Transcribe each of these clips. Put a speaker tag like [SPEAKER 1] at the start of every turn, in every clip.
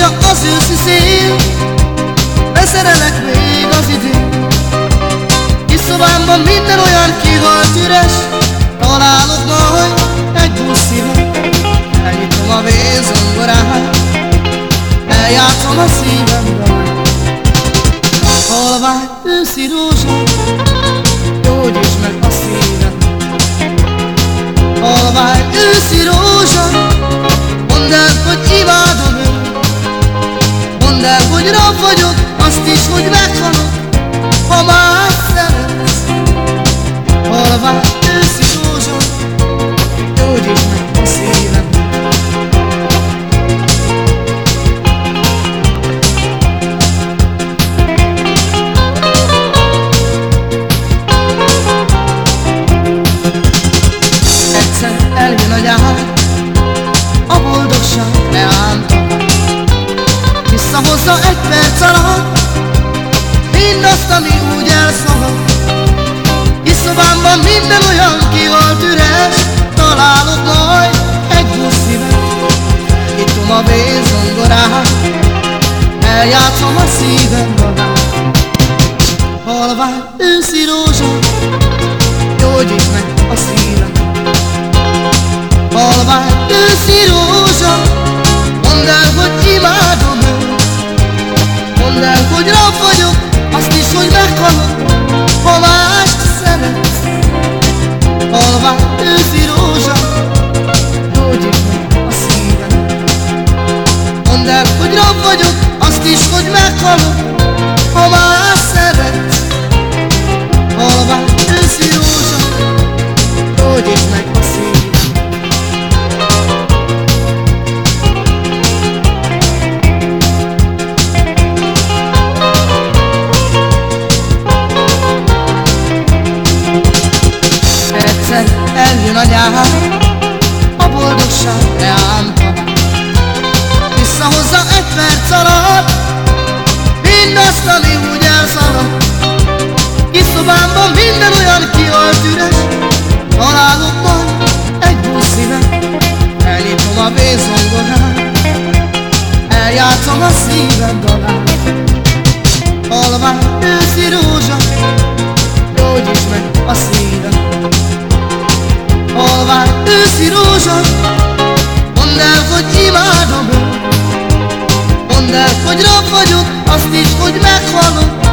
[SPEAKER 1] az őszi szél Beszerelek még az idő Kis szobámban minden olyan kihalt üres. Találok majd egy busz szívet Elnyitom a vézongorát Eljátszom a szívemben Halvány őszi rózsa el, hogy rab vagyok Azt is, hogy meghalok Ha már szeretsz. Halvány minden olyan kihalt üres. Találok majd egy buszszívet Nyitom a vézongorát Eljátszom a szívem dalát Halvány őszi rózsa Gyógyíts meg a szívem. Halvány eljön a nyár A boldogság reám Visszahozza egy perc alatt Mindazt, ami úgy elszalad. Kis szobámban minden olyan kihalt üres Találok majd egy buszszívet Elnyitom a vészongorát Eljátszom a szívem dalát. Halvány őszi rózsa Gyógyíts meg a szívem rózsa Mondd el, hogy imádom Mondd el, hogy rab vagyok Azt is, hogy meghalok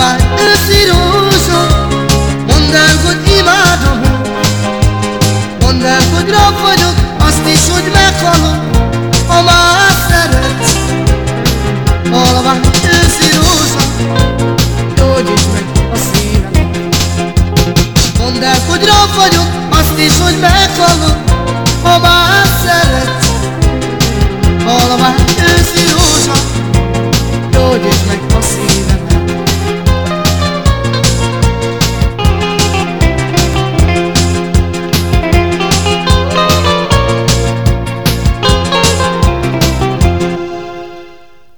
[SPEAKER 1] Halvány őszi rózsa Mondd el, hogy imádom. Azt is, hogy meghalok Ha már szeretsz Halvány őszi rózsa Gyógyíts meg a szívem. Mondd el, Azt is, hogy meghalok Ha már szeretsz Halvány